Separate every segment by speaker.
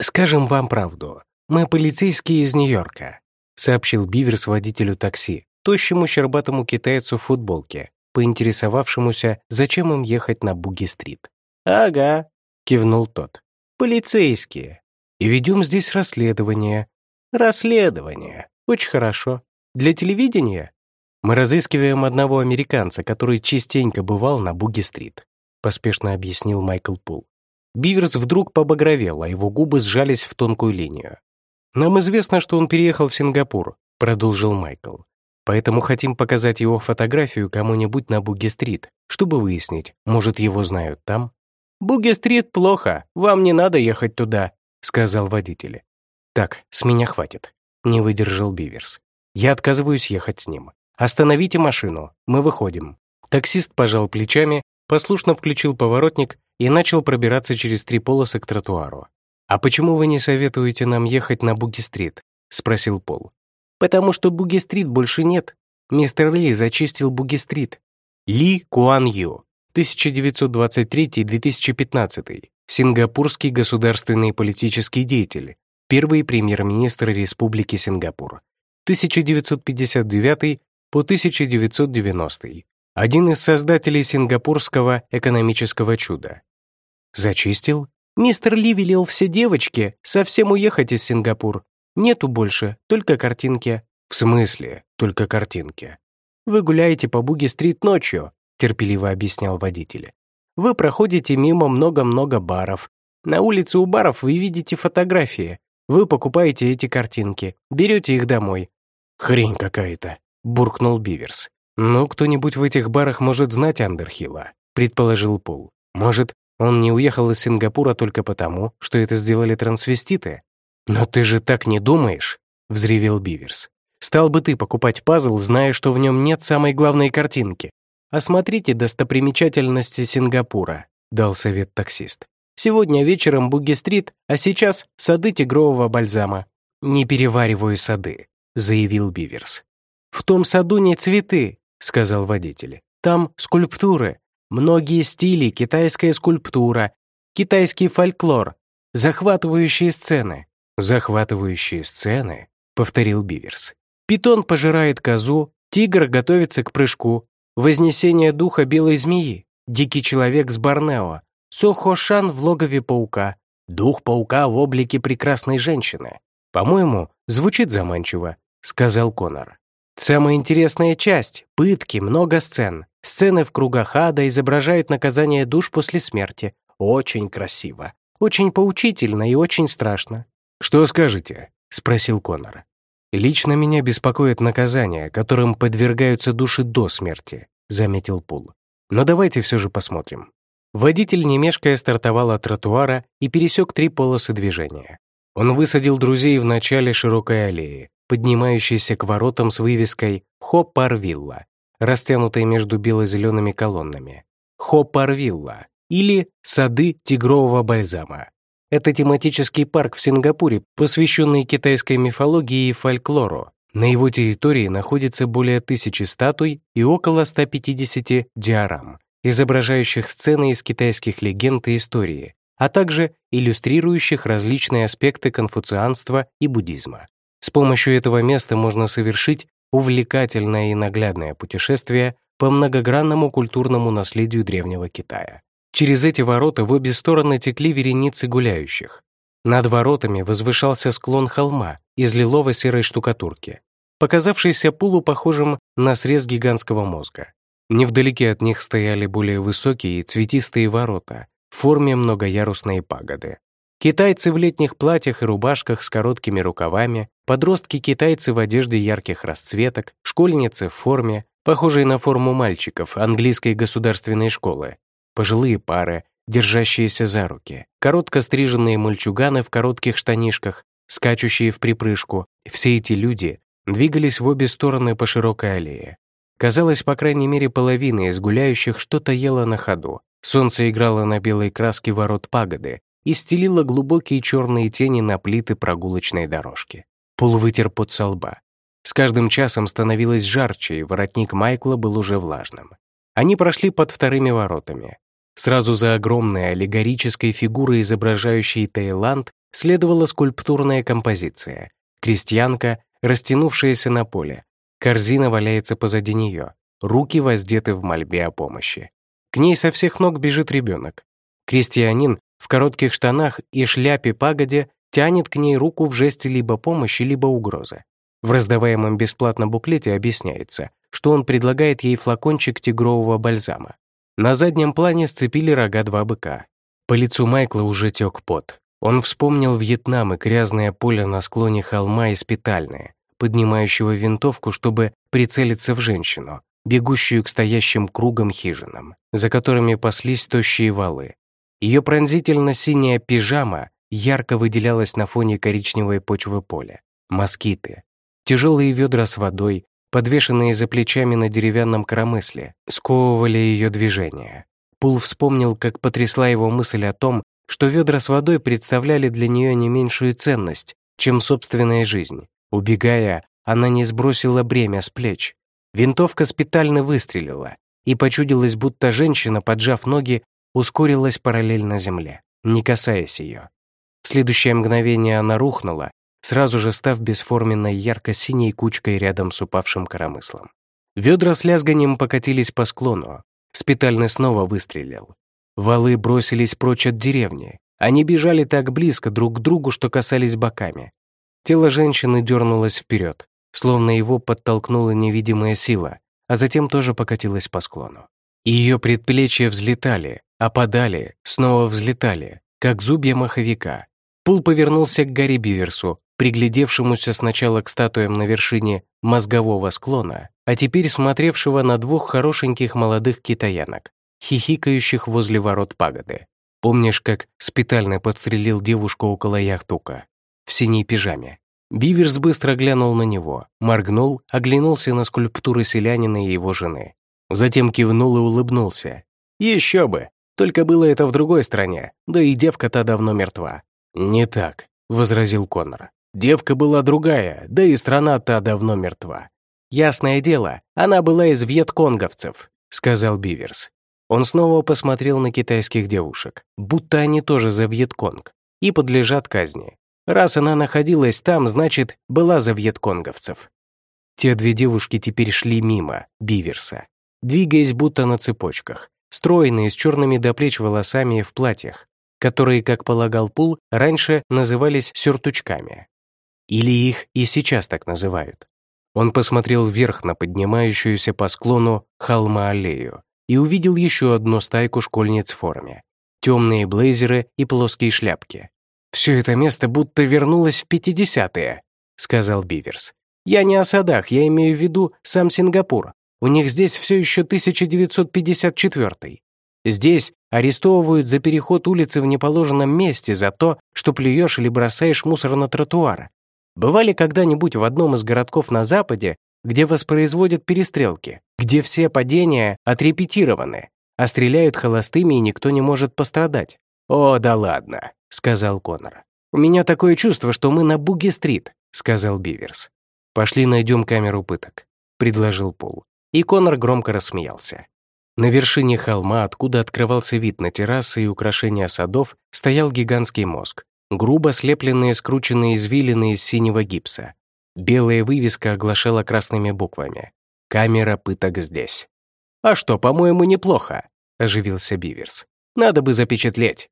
Speaker 1: «Скажем вам правду. Мы полицейские из Нью-Йорка», сообщил Биверс водителю такси, тощему щербатому китайцу в футболке, поинтересовавшемуся, зачем им ехать на Буги-стрит.
Speaker 2: «Ага», —
Speaker 1: кивнул тот.
Speaker 2: «Полицейские.
Speaker 1: И ведем здесь расследование».
Speaker 2: «Расследование. Очень хорошо. Для телевидения?»
Speaker 1: «Мы разыскиваем одного американца, который частенько бывал на Буги-стрит», поспешно объяснил Майкл Пул. Биверс вдруг побагровел, а его губы сжались в тонкую линию. «Нам известно, что он переехал в Сингапур», — продолжил Майкл. «Поэтому хотим показать его фотографию кому-нибудь на Буги-стрит, чтобы выяснить, может, его знают там?»
Speaker 2: «Буги-стрит плохо, вам не надо ехать туда», — сказал водитель.
Speaker 1: «Так, с меня хватит», — не выдержал Биверс. «Я отказываюсь ехать с ним. Остановите машину, мы выходим». Таксист пожал плечами, послушно включил поворотник и начал пробираться через три полосы к тротуару. «А почему вы не советуете нам ехать на Буги-стрит?» — спросил Пол.
Speaker 2: «Потому что Буги-стрит больше нет. Мистер Ли зачистил Буги-стрит».
Speaker 1: Ли Куан Ю, 1923-2015, сингапурский государственный политический деятель, первый премьер-министр Республики Сингапур, 1959 по 1990, один из создателей сингапурского экономического чуда.
Speaker 2: Зачистил? Мистер Ли велел все девочки совсем уехать из Сингапур. Нету больше, только картинки.
Speaker 1: В смысле, только картинки?
Speaker 2: Вы гуляете по Буги-стрит ночью, терпеливо объяснял водитель. Вы проходите мимо много-много баров. На улице у баров вы видите фотографии. Вы покупаете эти картинки, берете их домой.
Speaker 1: Хрень какая-то, буркнул Биверс. «Ну, кто-нибудь в этих барах может знать Андерхилла», — предположил Пол. «Может, он не уехал из Сингапура только потому, что это сделали трансвеститы?» «Но ты же так не думаешь?» — взревел Биверс. «Стал бы ты покупать пазл, зная, что в нем нет самой главной картинки?»
Speaker 2: «Осмотрите достопримечательности Сингапура», — дал совет таксист. «Сегодня вечером Буги-стрит, а сейчас сады тигрового бальзама».
Speaker 1: «Не перевариваю сады», — заявил Биверс.
Speaker 2: «В том саду не цветы, — сказал водитель. «Там скульптуры, многие стили, китайская скульптура, китайский фольклор, захватывающие сцены».
Speaker 1: «Захватывающие сцены?» — повторил Биверс.
Speaker 2: «Питон пожирает козу, тигр готовится к прыжку, вознесение духа белой змеи, дикий человек с Борнео, Сохошан в логове паука, дух паука в облике прекрасной женщины.
Speaker 1: По-моему, звучит заманчиво», — сказал Конор.
Speaker 2: Самая интересная часть — пытки, много сцен. Сцены в кругах ада изображают наказание душ после смерти. Очень красиво, очень поучительно и очень страшно.
Speaker 1: «Что скажете?» — спросил Конор. «Лично меня беспокоит наказание, которым подвергаются души до смерти», — заметил Пул. «Но давайте все же посмотрим». Водитель, не мешкая, стартовал от тротуара и пересек три полосы движения. Он высадил друзей в начале широкой аллеи, поднимающейся к воротам с вывеской «Хоппарвилла», растянутой между бело-зелеными колоннами. Хоппарвилла или «Сады тигрового бальзама». Это тематический парк в Сингапуре, посвященный китайской мифологии и фольклору. На его территории находится более тысячи статуй и около 150 диорам, изображающих сцены из китайских легенд и истории, а также иллюстрирующих различные аспекты конфуцианства и буддизма. С помощью этого места можно совершить увлекательное и наглядное путешествие по многогранному культурному наследию Древнего Китая. Через эти ворота в обе стороны текли вереницы гуляющих. Над воротами возвышался склон холма из лилово-серой штукатурки, показавшийся Пулу похожим на срез гигантского мозга. Невдалеке от них стояли более высокие цветистые ворота в форме многоярусной пагоды. Китайцы в летних платьях и рубашках с короткими рукавами, подростки-китайцы в одежде ярких расцветок, школьницы в форме, похожей на форму мальчиков английской государственной школы, пожилые пары, держащиеся за руки, коротко стриженные мальчуганы в коротких штанишках, скачущие в припрыжку. Все эти люди двигались в обе стороны по широкой аллее. Казалось, по крайней мере, половина из гуляющих что-то ела на ходу. Солнце играло на белой краске ворот пагоды, и стелила глубокие черные тени на плиты прогулочной дорожки. Пол вытер под со лба. С каждым часом становилось жарче, и воротник Майкла был уже влажным. Они прошли под вторыми воротами. Сразу за огромной аллегорической фигурой, изображающей Таиланд, следовала скульптурная композиция. Крестьянка, растянувшаяся на поле. Корзина валяется позади нее. Руки воздеты в мольбе о помощи. К ней со всех ног бежит ребенок. Крестьянин в коротких штанах и шляпе пагоде тянет к ней руку в жесте либо помощи, либо угрозы. В раздаваемом бесплатно буклете объясняется, что он предлагает ей флакончик тигрового бальзама. На заднем плане сцепили рога два быка. По лицу Майкла уже тек пот. Он вспомнил Вьетнам и грязное поле на склоне холма и спитальное, поднимающего винтовку, чтобы прицелиться в женщину, бегущую к стоящим кругом хижинам, за которыми паслись тощие валы. Ее пронзительно-синяя пижама ярко выделялась на фоне коричневой почвы поля. Москиты, тяжелые ведра с водой, подвешенные за плечами на деревянном коромысле, сковывали ее движение. Пул вспомнил, как потрясла его мысль о том, что ведра с водой представляли для нее не меньшую ценность, чем собственная жизнь. Убегая, она не сбросила бремя с плеч. Винтовка спитально выстрелила, и почудилось, будто женщина, поджав ноги, ускорилась параллельно земле, не касаясь ее. В следующее мгновение она рухнула, сразу же став бесформенной ярко-синей кучкой рядом с упавшим коромыслом. Ведра с лязганием покатились по склону. Спитальный снова выстрелил. Валы бросились прочь от деревни. Они бежали так близко друг к другу, что касались боками. Тело женщины дернулось вперед, словно его подтолкнула невидимая сила, а затем тоже покатилось по склону. Ее предплечья взлетали, опадали, снова взлетали, как зубья маховика. Пул повернулся к Гарри Биверсу, приглядевшемуся сначала к статуям на вершине мозгового склона, а теперь смотревшего на двух хорошеньких молодых китаянок, хихикающих возле ворот пагоды. Помнишь, как спитально подстрелил девушку около яхтука? В синей пижаме. Биверс быстро глянул на него, моргнул, оглянулся на скульптуры селянина и его жены. Затем кивнул и улыбнулся. Еще бы! Только было это в другой стране, да и девка-то давно мертва. «Не так», — возразил Коннор. Девка была другая, да и страна-то давно мертва. «Ясное дело, она была из вьетконговцев», — сказал Биверс. Он снова посмотрел на китайских девушек, будто они тоже за Вьетконг, и подлежат казни. Раз она находилась там, значит, была за вьетконговцев. Те две девушки теперь шли мимо Биверса, двигаясь будто на цепочках, стройные, с черными до плеч волосами в платьях, которые, как полагал Пул, раньше назывались сюртучками. Или их и сейчас так называют. Он посмотрел вверх на поднимающуюся по склону холма-аллею и увидел еще одну стайку школьниц в форме. Темные блейзеры и плоские шляпки. «Все это место будто вернулось в 50-е», — сказал Биверс. «Я не о садах, я имею в виду сам Сингапур. У них здесь все еще 1954 Здесь арестовывают за переход улицы в неположенном месте за то, что плюешь или бросаешь мусор на тротуар. Бывали когда-нибудь в одном из городков на Западе, где воспроизводят перестрелки, где все падения отрепетированы, а стреляют холостыми и никто не может пострадать? «О, да ладно», — сказал Коннор. «У меня такое чувство, что мы на Буги-стрит», — сказал Биверс. «Пошли найдем камеру пыток», — предложил Пол. И Коннор громко рассмеялся. На вершине холма, откуда открывался вид на террасы и украшения садов, стоял гигантский мозг, грубо слепленные скрученные извилины из синего гипса. Белая вывеска оглашала красными буквами. «Камера пыток здесь». «А что, по-моему, неплохо», — оживился Биверс. «Надо бы запечатлеть».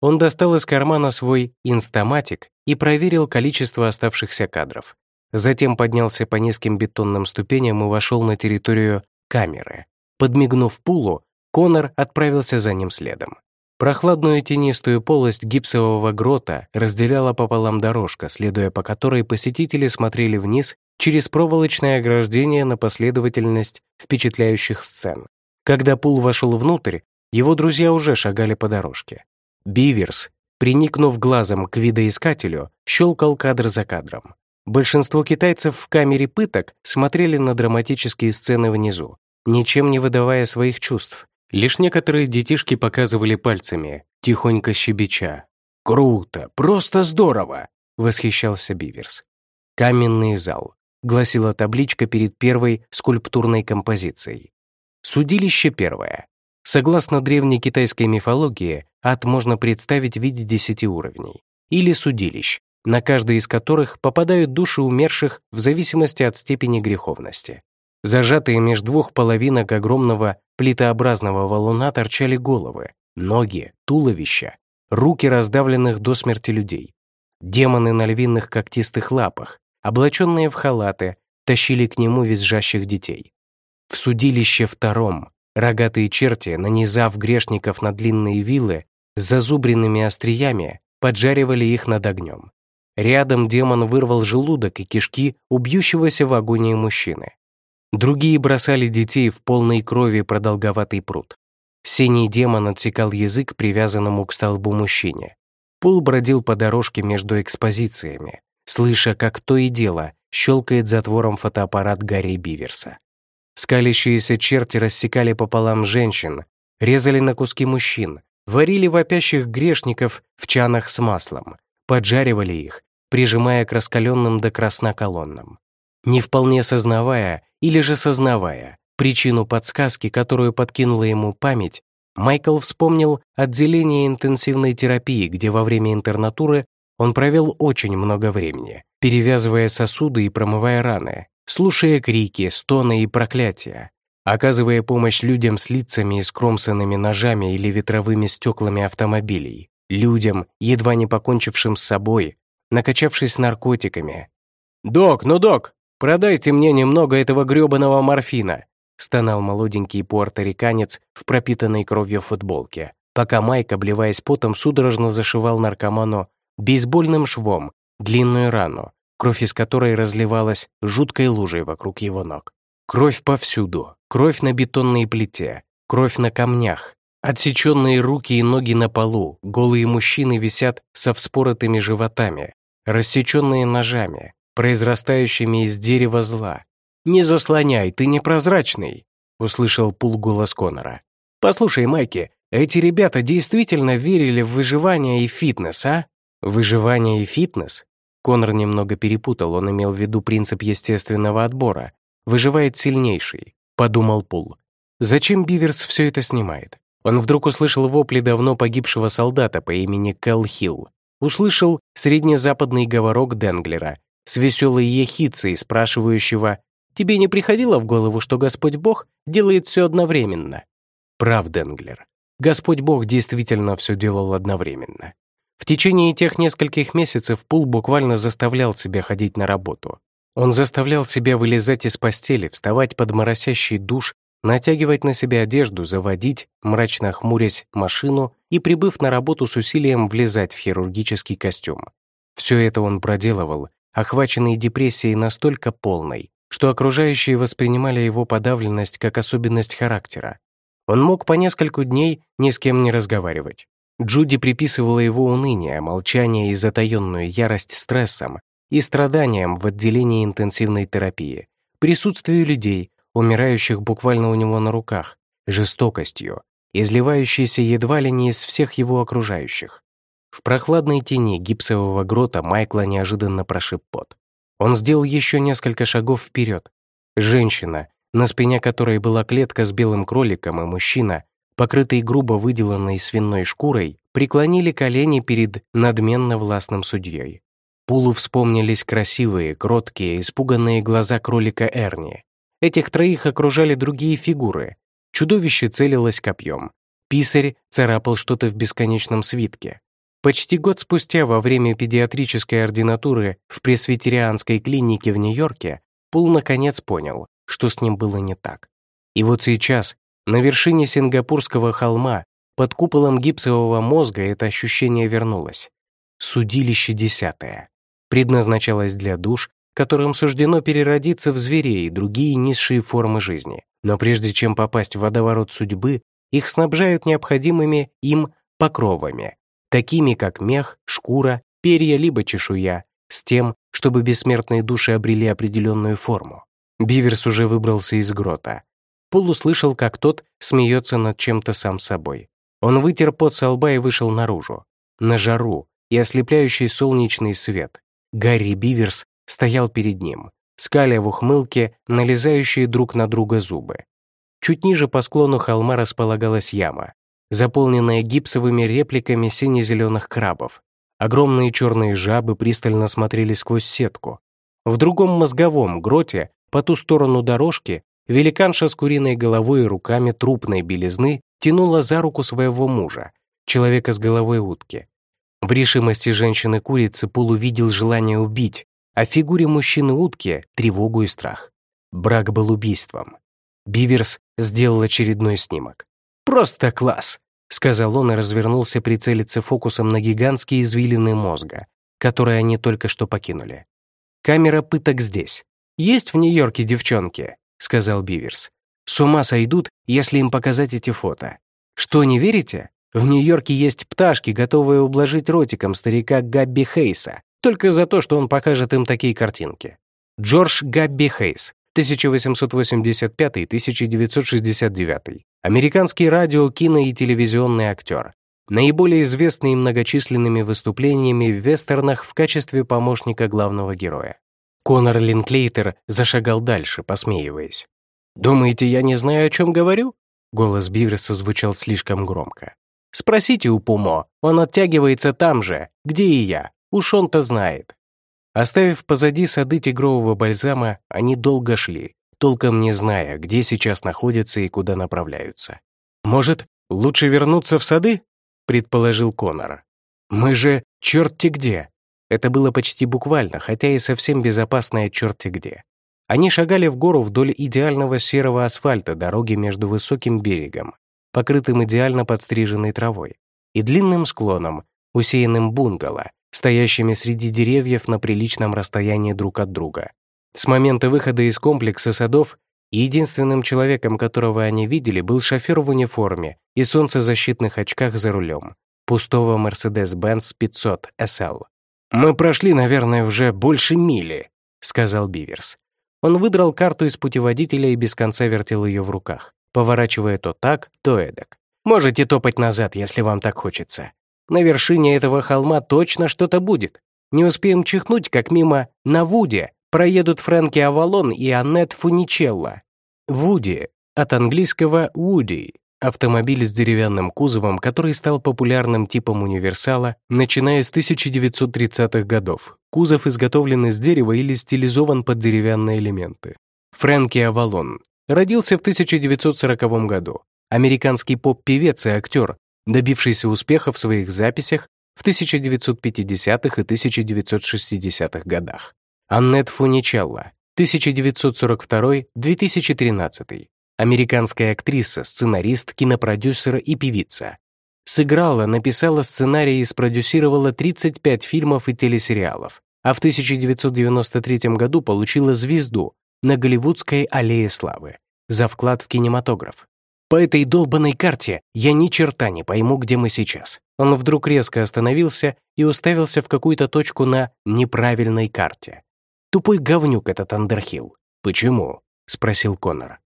Speaker 1: Он достал из кармана свой инстаматик и проверил количество оставшихся кадров. Затем поднялся по низким бетонным ступеням и вошел на территорию камеры. Подмигнув пулу, Конор отправился за ним следом. Прохладную тенистую полость гипсового грота разделяла пополам дорожка, следуя по которой посетители смотрели вниз через проволочное ограждение на последовательность впечатляющих сцен. Когда Пул вошел внутрь, его друзья уже шагали по дорожке. Биверс, приникнув глазом к видоискателю, щелкал кадр за кадром. Большинство китайцев в камере пыток смотрели на драматические сцены внизу, ничем не выдавая своих чувств, Лишь некоторые детишки показывали пальцами, тихонько щебеча. «Круто! Просто здорово!» — восхищался Биверс. «Каменный зал», — гласила табличка перед первой скульптурной композицией. Судилище первое. Согласно древней китайской мифологии, ад можно представить в виде десяти уровней. или судилищ, на каждый из которых попадают души умерших в зависимости от степени греховности. Зажатые между двух половинок огромного плитообразного валуна торчали головы, ноги, туловища, руки раздавленных до смерти людей. Демоны на львиных когтистых лапах, облаченные в халаты, тащили к нему визжащих детей. В судилище втором рогатые черти, нанизав грешников на длинные вилы с зазубренными остриями, поджаривали их над огнем. Рядом демон вырвал желудок и кишки убьющегося в агонии мужчины. Другие бросали детей в полной крови продолговатый пруд. Синий демон отсекал язык привязанному к столбу мужчине. Пул бродил по дорожке между экспозициями, слыша, как то и дело щелкает затвором фотоаппарат Гарри Биверса. Скалящиеся черти рассекали пополам женщин, резали на куски мужчин, варили вопящих грешников в чанах с маслом, поджаривали их, прижимая к раскаленным до красна колоннам. Не вполне сознавая или же сознавая причину подсказки, которую подкинула ему память, Майкл вспомнил отделение интенсивной терапии, где во время интернатуры он провел очень много времени, перевязывая сосуды и промывая раны, слушая крики, стоны и проклятия, оказывая помощь людям с лицами и скромсанными ножами или ветровыми стеклами автомобилей, людям, едва не покончившим с собой, накачавшись наркотиками. «Док, ну док, продайте мне немного этого грёбаного морфина», стонал молоденький пуэрториканец в пропитанной кровью футболке, пока Майк, обливаясь потом, судорожно зашивал наркоману бейсбольным швом длинную рану, кровь из которой разливалась жуткой лужей вокруг его ног. Кровь повсюду, кровь на бетонной плите, кровь на камнях, отсеченные руки и ноги на полу, голые мужчины висят со вспоротыми животами, рассеченные ножами, произрастающими из дерева зла. «Не заслоняй, ты непрозрачный», — услышал Пул голос Конора. «Послушай, Майки, эти ребята действительно верили в выживание и фитнес, а?» «Выживание и фитнес?» Конор немного перепутал, он имел в виду принцип естественного отбора. «Выживает сильнейший», — подумал Пул. Зачем Биверс все это снимает? Он вдруг услышал вопли давно погибшего солдата по имени Кэл Хилл. Услышал среднезападный говорок Денглера с веселой ехицей, спрашивающего «Тебе не приходило в голову, что Господь Бог делает все одновременно?» Прав Денглер. Господь Бог действительно все делал одновременно. В течение тех нескольких месяцев Пул буквально заставлял себя ходить на работу. Он заставлял себя вылезать из постели, вставать под моросящий душ, натягивать на себя одежду, заводить, мрачно хмурясь, машину и, прибыв на работу с усилием, влезать в хирургический костюм. Все это он проделывал, охваченный депрессией настолько полной, что окружающие воспринимали его подавленность как особенность характера. Он мог по нескольку дней ни с кем не разговаривать. Джуди приписывала его уныние, молчание и затаённую ярость стрессом и страданиям в отделении интенсивной терапии, присутствию людей, умирающих буквально у него на руках, жестокостью, изливающейся едва ли не из всех его окружающих. В прохладной тени гипсового грота Майкла неожиданно прошиб пот. Он сделал еще несколько шагов вперед. Женщина, на спине которой была клетка с белым кроликом, и мужчина, покрытые грубо выделанной свиной шкурой, преклонили колени перед надменно властным судьей. Пулу вспомнились красивые, кроткие, испуганные глаза кролика Эрни. Этих троих окружали другие фигуры. Чудовище целилось копьем. Писарь царапал что-то в бесконечном свитке. Почти год спустя, во время педиатрической ординатуры в пресвитерианской клинике в Нью-Йорке, Пул наконец понял, что с ним было не так. И вот сейчас, на вершине сингапурского холма, под куполом гипсового мозга это ощущение вернулось. Судилище десятое. Предназначалось для душ, которым суждено переродиться в зверей и другие низшие формы жизни. Но прежде чем попасть в водоворот судьбы, их снабжают необходимыми им покровами, такими как мех, шкура, перья либо чешуя, с тем, чтобы бессмертные души обрели определенную форму. Биверс уже выбрался из грота, Пол услышал, как тот смеется над чем-то сам собой. Он вытер пот со лба и вышел наружу. На жару и ослепляющий солнечный свет. Гарри Биверс стоял перед ним, скаля в ухмылке, налезающие друг на друга зубы. Чуть ниже по склону холма располагалась яма, заполненная гипсовыми репликами сине-зеленых крабов. Огромные черные жабы пристально смотрели сквозь сетку. В другом мозговом гроте, по ту сторону дорожки, великанша с куриной головой и руками трупной белизны тянула за руку своего мужа, человека с головой утки. В решимости женщины-курицы Пул увидел желание убить, в фигуре мужчины-утки — тревогу и страх. Брак был убийством. Биверс сделал очередной снимок. «Просто класс!» — сказал он и развернулся прицелиться фокусом на гигантские извилины мозга, которые они только что покинули. «Камера пыток здесь. Есть в Нью-Йорке девчонки?» — сказал Биверс. «С ума сойдут, если им показать эти фото. Что, не верите? В Нью-Йорке есть пташки, готовые ублажить ротиком старика Габби Хейса, только за то, что он покажет им такие картинки. Джордж Габби Хейс, 1885-1969. Американский радио, кино и телевизионный актер. Наиболее известный многочисленными выступлениями в вестернах в качестве помощника главного героя. Конор Линклейтер зашагал дальше, посмеиваясь. «Думаете, я не знаю, о чем говорю?» Голос Бивреса звучал слишком громко. «Спросите у Пумо, он оттягивается там же, где и я, уж он-то знает». Оставив позади сады тигрового бальзама, они долго шли, толком не зная, где сейчас находятся и куда направляются. «Может, лучше вернуться в сады?» — предположил Конор. «Мы же черти где!» Это было почти буквально, хотя и совсем безопасное черти где. Они шагали в гору вдоль идеального серого асфальта дороги между высоким берегом, покрытым идеально подстриженной травой, и длинным склоном, усеянным бунгало, стоящими среди деревьев на приличном расстоянии друг от друга. С момента выхода из комплекса садов единственным человеком, которого они видели, был шофер в униформе и солнцезащитных очках за рулем, пустого Mercedes-Benz 500 SL. «Мы прошли, наверное, уже больше мили», — сказал Биверс. Он выдрал карту из путеводителя и без конца вертел ее в руках, поворачивая то так, то эдак. «Можете топать назад, если вам так хочется. На вершине этого холма точно что-то будет. Не успеем чихнуть, как мимо на Вуде проедут Фрэнки Авалон и Аннет Фуничелло. Вуди от английского Woody — автомобиль с деревянным кузовом, который стал популярным типом универсала, начиная с 1930-х годов. Кузов изготовлен из дерева или стилизован под деревянные элементы. Фрэнки Авалон родился в 1940 году. Американский поп-певец и актер, добившийся успеха в своих записях в 1950-х и 1960-х годах. Аннет Фуничелло, 1942-2013, американская актриса, сценарист, кинопродюсер и певица. Сыграла, написала сценарий и спродюсировала 35 фильмов и телесериалов, а в 1993 году получила звезду на Голливудской аллее славы за вклад в кинематограф. По этой долбанной карте я ни черта не пойму, где мы сейчас. Он вдруг резко остановился и уставился в какую-то точку на неправильной карте. Тупой говнюк этот Андерхилл. Почему? спросил Коннор.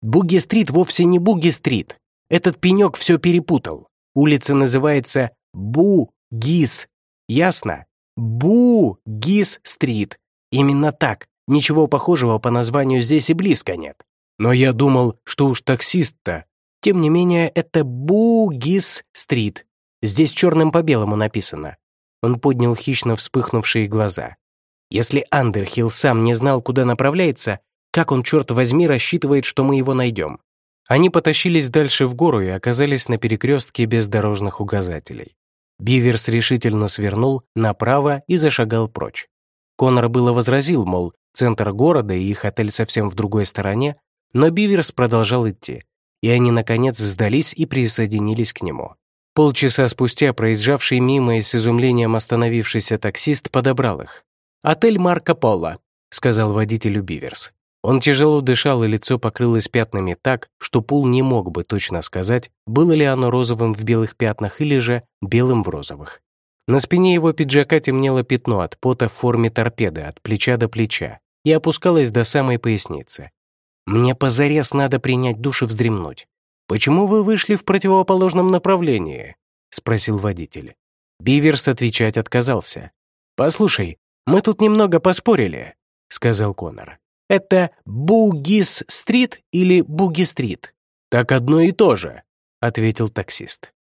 Speaker 1: Буги-стрит вовсе не Буги-стрит. Этот пенек все перепутал. Улица называется Бу-Гис. Ясно? Бу-Гис-стрит. Именно так. Ничего похожего по названию здесь и близко нет. Но я думал, что уж таксист-то. Тем не менее, это Бугис-стрит. Здесь черным по белому написано. Он поднял хищно вспыхнувшие глаза. Если Андерхилл сам не знал, куда направляется, как он, черт возьми, рассчитывает, что мы его найдем? Они потащились дальше в гору и оказались на перекрестке без дорожных указателей. Биверс решительно свернул направо и зашагал прочь. Конор было возразил, мол, центр города и их отель совсем в другой стороне, но Биверс продолжал идти, и они, наконец, сдались и присоединились к нему. Полчаса спустя проезжавший мимо и с изумлением остановившийся таксист подобрал их. «Отель Марко Поло», — сказал водителю Биверс. Он тяжело дышал, и лицо покрылось пятнами так, что Пул не мог бы точно сказать, было ли оно розовым в белых пятнах или же белым в розовых. На спине его пиджака темнело пятно от пота в форме торпеды от плеча до плеча и опускалось до самой поясницы. Мне позарез надо принять душ и вздремнуть. Почему вы вышли в противоположном направлении?» — спросил водитель. Биверс отвечать отказался. «Послушай, мы тут немного поспорили», — сказал Конор. «Это Бугис-стрит или Буги-стрит?» «Так одно и то же», — ответил таксист.